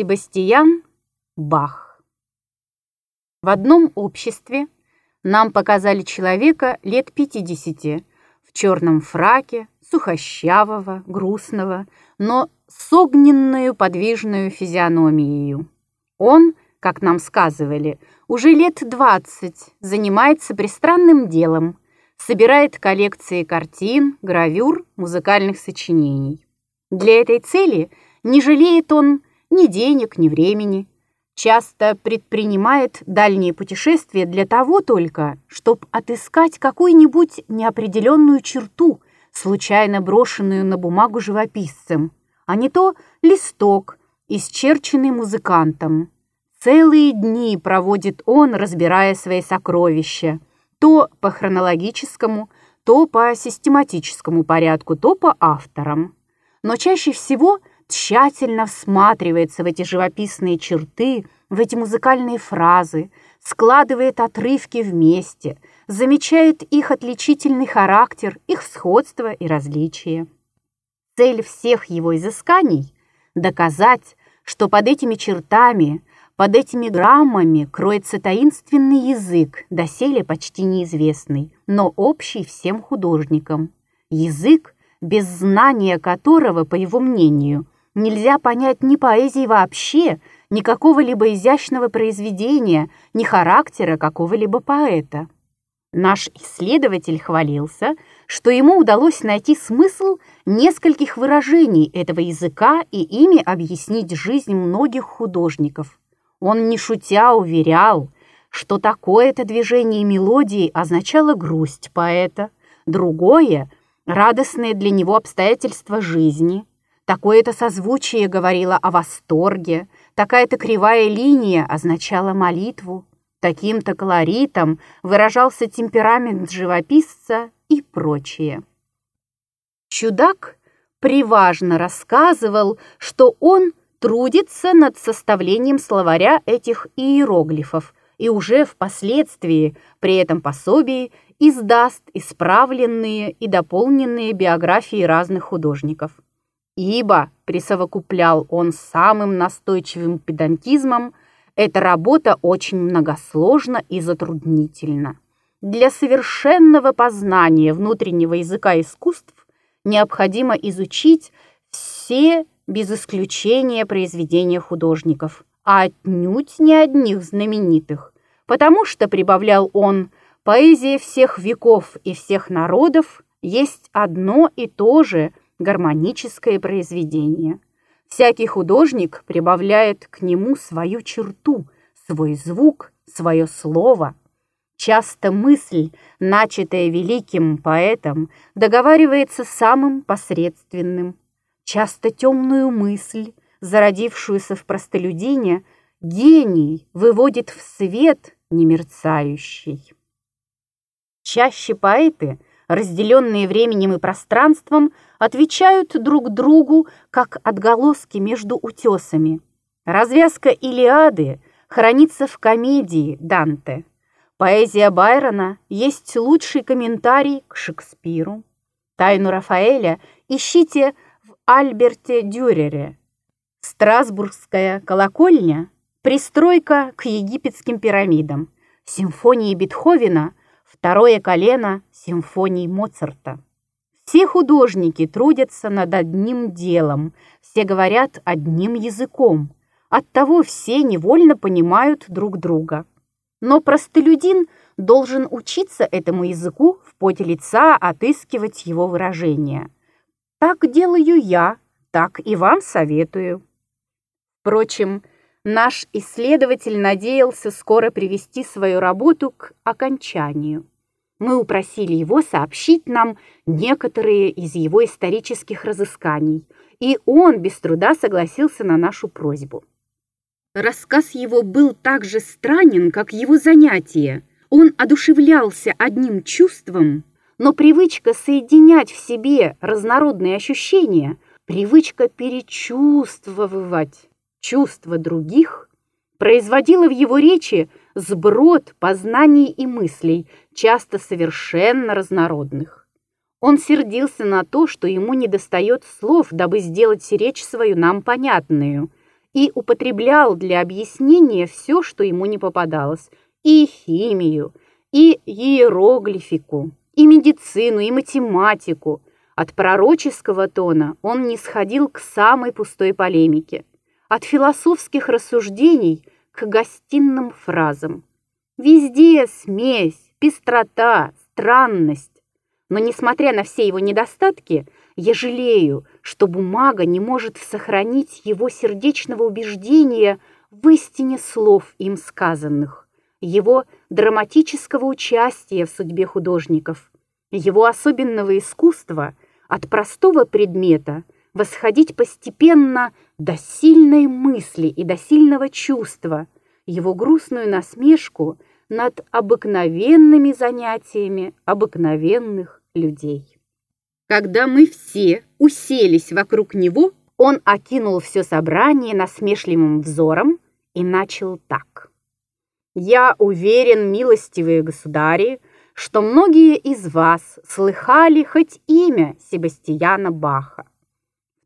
Себастьян Бах. В одном обществе нам показали человека лет 50 в черном фраке, сухощавого, грустного, но с огненную подвижную физиономией. Он, как нам сказывали, уже лет 20 занимается пристранным делом, собирает коллекции картин, гравюр, музыкальных сочинений. Для этой цели не жалеет он ни денег, ни времени. Часто предпринимает дальние путешествия для того только, чтобы отыскать какую-нибудь неопределенную черту, случайно брошенную на бумагу живописцем, а не то листок, исчерченный музыкантом. Целые дни проводит он, разбирая свои сокровища, то по хронологическому, то по систематическому порядку, то по авторам. Но чаще всего тщательно всматривается в эти живописные черты, в эти музыкальные фразы, складывает отрывки вместе, замечает их отличительный характер, их сходство и различия. Цель всех его изысканий – доказать, что под этими чертами, под этими граммами кроется таинственный язык, доселе почти неизвестный, но общий всем художникам. Язык, без знания которого, по его мнению, нельзя понять ни поэзии вообще, ни какого-либо изящного произведения, ни характера какого-либо поэта. Наш исследователь хвалился, что ему удалось найти смысл нескольких выражений этого языка и ими объяснить жизнь многих художников. Он не шутя уверял, что такое-то движение мелодии означало грусть поэта, другое — радостное для него обстоятельство жизни, такое-то созвучие говорило о восторге, такая-то кривая линия означала молитву, Таким-то колоритом выражался темперамент живописца и прочее. Чудак приважно рассказывал, что он трудится над составлением словаря этих иероглифов и уже впоследствии при этом пособии издаст исправленные и дополненные биографии разных художников. Ибо, присовокуплял он самым настойчивым педантизмом, эта работа очень многосложна и затруднительна. Для совершенного познания внутреннего языка искусств необходимо изучить все без исключения произведения художников, а отнюдь не одних знаменитых, потому что, прибавлял он, поэзия всех веков и всех народов есть одно и то же гармоническое произведение – Всякий художник прибавляет к нему свою черту, свой звук, свое слово. Часто мысль, начатая великим поэтом, договаривается самым посредственным. Часто темную мысль, зародившуюся в простолюдине, гений выводит в свет немерцающий. Чаще поэты, разделенные временем и пространством, отвечают друг другу, как отголоски между утесами. Развязка Илиады хранится в комедии Данте. Поэзия Байрона есть лучший комментарий к Шекспиру. Тайну Рафаэля ищите в Альберте Дюрере. Страсбургская колокольня – пристройка к египетским пирамидам. Симфонии Бетховена – второе колено симфоний Моцарта. Все художники трудятся над одним делом, все говорят одним языком. Оттого все невольно понимают друг друга. Но простолюдин должен учиться этому языку в поте лица отыскивать его выражения. Так делаю я, так и вам советую. Впрочем, наш исследователь надеялся скоро привести свою работу к окончанию мы упросили его сообщить нам некоторые из его исторических разысканий, и он без труда согласился на нашу просьбу. Рассказ его был так же странен, как его занятие. Он одушевлялся одним чувством, но привычка соединять в себе разнородные ощущения, привычка перечувствовать чувства других, производила в его речи сброд познаний и мыслей, часто совершенно разнородных. Он сердился на то, что ему недостает слов, дабы сделать речь свою нам понятную, и употреблял для объяснения все, что ему не попадалось, и химию, и иероглифику, и медицину, и математику. От пророческого тона он не сходил к самой пустой полемике, от философских рассуждений к гостинным фразам. Везде смесь, пестрота, странность. Но, несмотря на все его недостатки, я жалею, что бумага не может сохранить его сердечного убеждения в истине слов им сказанных, его драматического участия в судьбе художников, его особенного искусства от простого предмета восходить постепенно до сильной мысли и до сильного чувства, его грустную насмешку над обыкновенными занятиями обыкновенных людей. Когда мы все уселись вокруг него, он окинул все собрание насмешливым взором и начал так. «Я уверен, милостивые государи, что многие из вас слыхали хоть имя Себастьяна Баха.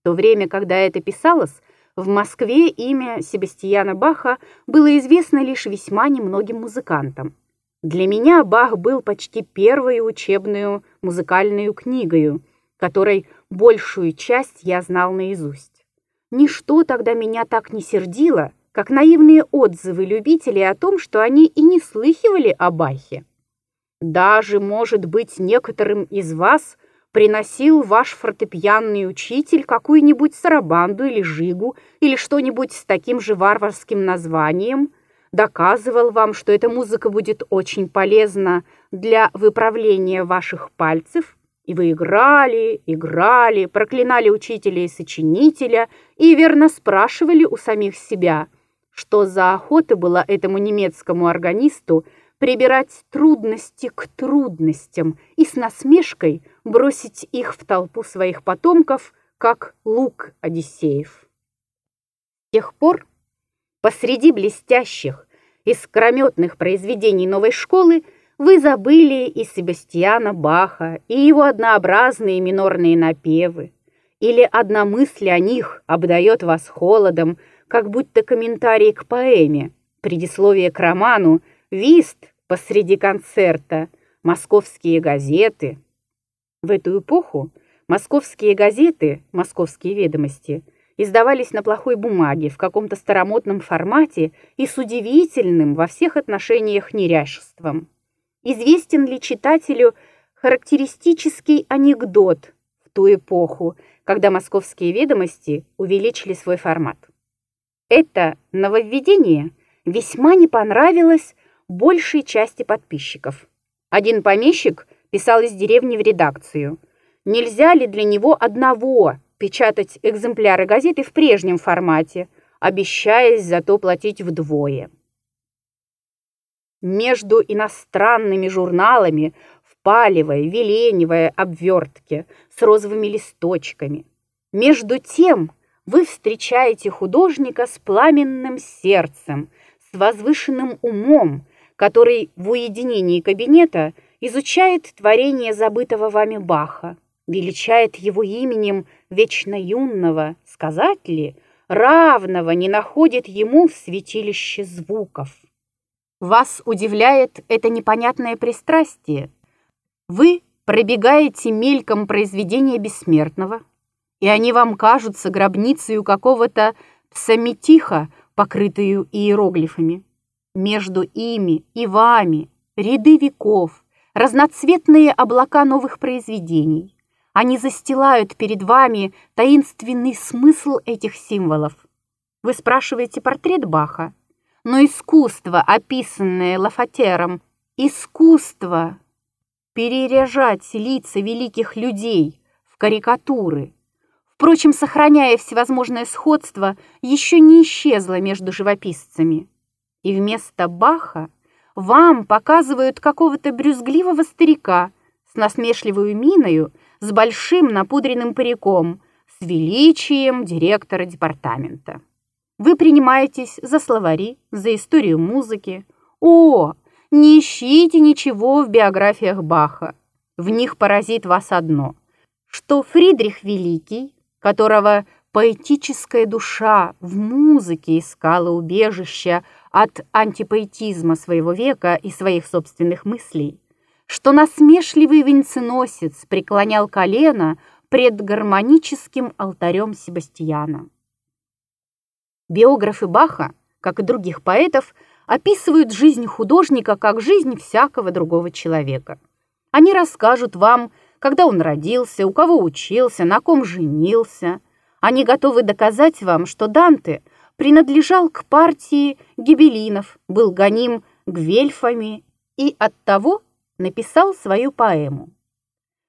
В то время, когда это писалось, в Москве имя Себастьяна Баха было известно лишь весьма немногим музыкантам. Для меня Бах был почти первой учебную музыкальную книгою – которой большую часть я знал наизусть. Ничто тогда меня так не сердило, как наивные отзывы любителей о том, что они и не слыхивали о Бахе. Даже, может быть, некоторым из вас приносил ваш фортепианный учитель какую-нибудь сарабанду или жигу или что-нибудь с таким же варварским названием, доказывал вам, что эта музыка будет очень полезна для выправления ваших пальцев и вы играли, играли, проклинали учителя и сочинителя и верно спрашивали у самих себя, что за охота была этому немецкому органисту прибирать трудности к трудностям и с насмешкой бросить их в толпу своих потомков, как лук Одиссеев. С тех пор посреди блестящих и скрометных произведений новой школы вы забыли и Себастьяна Баха, и его однообразные минорные напевы. Или одна мысль о них обдает вас холодом, как будто комментарий к поэме, предисловие к роману, вист посреди концерта, московские газеты. В эту эпоху московские газеты, московские ведомости, издавались на плохой бумаге в каком-то старомодном формате и с удивительным во всех отношениях неряшеством. Известен ли читателю характеристический анекдот в ту эпоху, когда московские ведомости увеличили свой формат? Это нововведение весьма не понравилось большей части подписчиков. Один помещик писал из деревни в редакцию. Нельзя ли для него одного печатать экземпляры газеты в прежнем формате, обещаясь зато платить вдвое? между иностранными журналами палевой, веленевой обвертке с розовыми листочками. Между тем вы встречаете художника с пламенным сердцем, с возвышенным умом, который в уединении кабинета изучает творение забытого вами Баха, величает его именем вечно юного, сказать ли, равного не находит ему в святилище звуков. Вас удивляет это непонятное пристрастие. Вы пробегаете мельком произведения бессмертного, и они вам кажутся гробницей какого-то псаметиха, покрытую иероглифами. Между ими и вами ряды веков, разноцветные облака новых произведений. Они застилают перед вами таинственный смысл этих символов. Вы спрашиваете портрет Баха? но искусство, описанное Лафатером, искусство переряжать лица великих людей в карикатуры, впрочем, сохраняя всевозможное сходство, еще не исчезло между живописцами. И вместо Баха вам показывают какого-то брюзгливого старика с насмешливой миною, с большим напудренным париком, с величием директора департамента. Вы принимаетесь за словари, за историю музыки. О, не ищите ничего в биографиях Баха. В них поразит вас одно, что Фридрих Великий, которого Поэтическая душа в музыке искала убежища от антипоэтизма своего века и своих собственных мыслей, что насмешливый венценосец преклонял колено пред гармоническим алтарем Себастьяна. Биографы Баха, как и других поэтов, описывают жизнь художника как жизнь всякого другого человека. Они расскажут вам, когда он родился, у кого учился, на ком женился. Они готовы доказать вам, что Данте принадлежал к партии гибелинов, был гоним гвельфами и оттого написал свою поэму.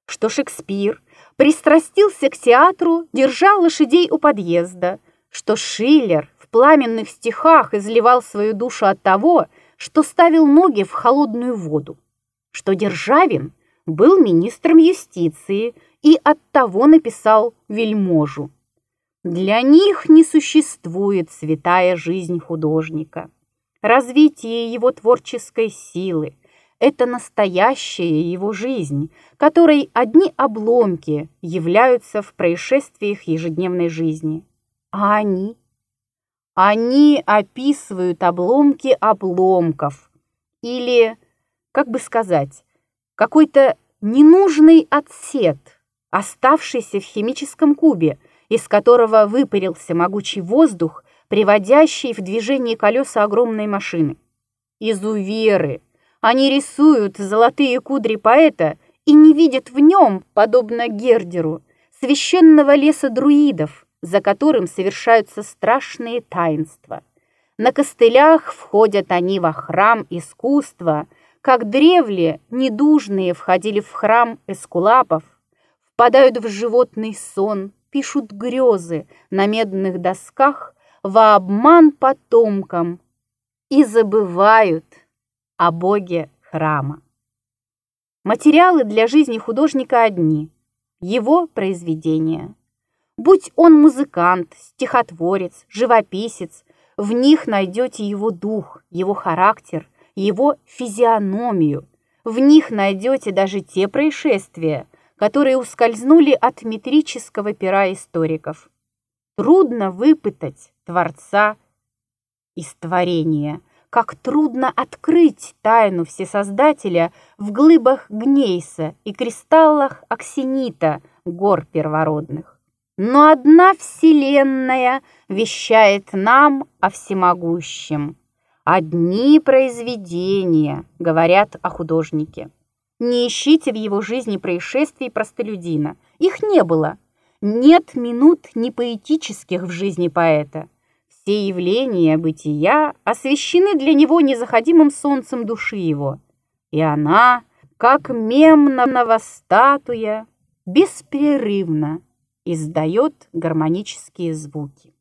Что Шекспир пристрастился к театру, держал лошадей у подъезда, что Шиллер в пламенных стихах изливал свою душу от того, что ставил ноги в холодную воду, что Державин – был министром юстиции и оттого написал «Вельможу». Для них не существует святая жизнь художника. Развитие его творческой силы – это настоящая его жизнь, которой одни обломки являются в происшествиях ежедневной жизни. А они? Они описывают обломки обломков или, как бы сказать, какой-то ненужный отсет, оставшийся в химическом кубе, из которого выпарился могучий воздух, приводящий в движение колеса огромной машины. Изуверы! Они рисуют золотые кудри поэта и не видят в нем, подобно Гердеру, священного леса друидов, за которым совершаются страшные таинства. На костылях входят они во храм искусства – как древле недужные входили в храм эскулапов, впадают в животный сон, пишут грезы на медных досках во обман потомкам и забывают о боге храма. Материалы для жизни художника одни – его произведения. Будь он музыкант, стихотворец, живописец, в них найдете его дух, его характер – его физиономию. В них найдете даже те происшествия, которые ускользнули от метрического пера историков. Трудно выпытать Творца из творения, как трудно открыть тайну Всесоздателя в глыбах гнейса и кристаллах оксенита гор первородных. Но одна Вселенная вещает нам о всемогущем. Одни произведения говорят о художнике. Не ищите в его жизни происшествий простолюдина. Их не было. Нет минут непоэтических в жизни поэта. Все явления бытия освещены для него незаходимым солнцем души его. И она, как мемного статуя, беспрерывно издает гармонические звуки.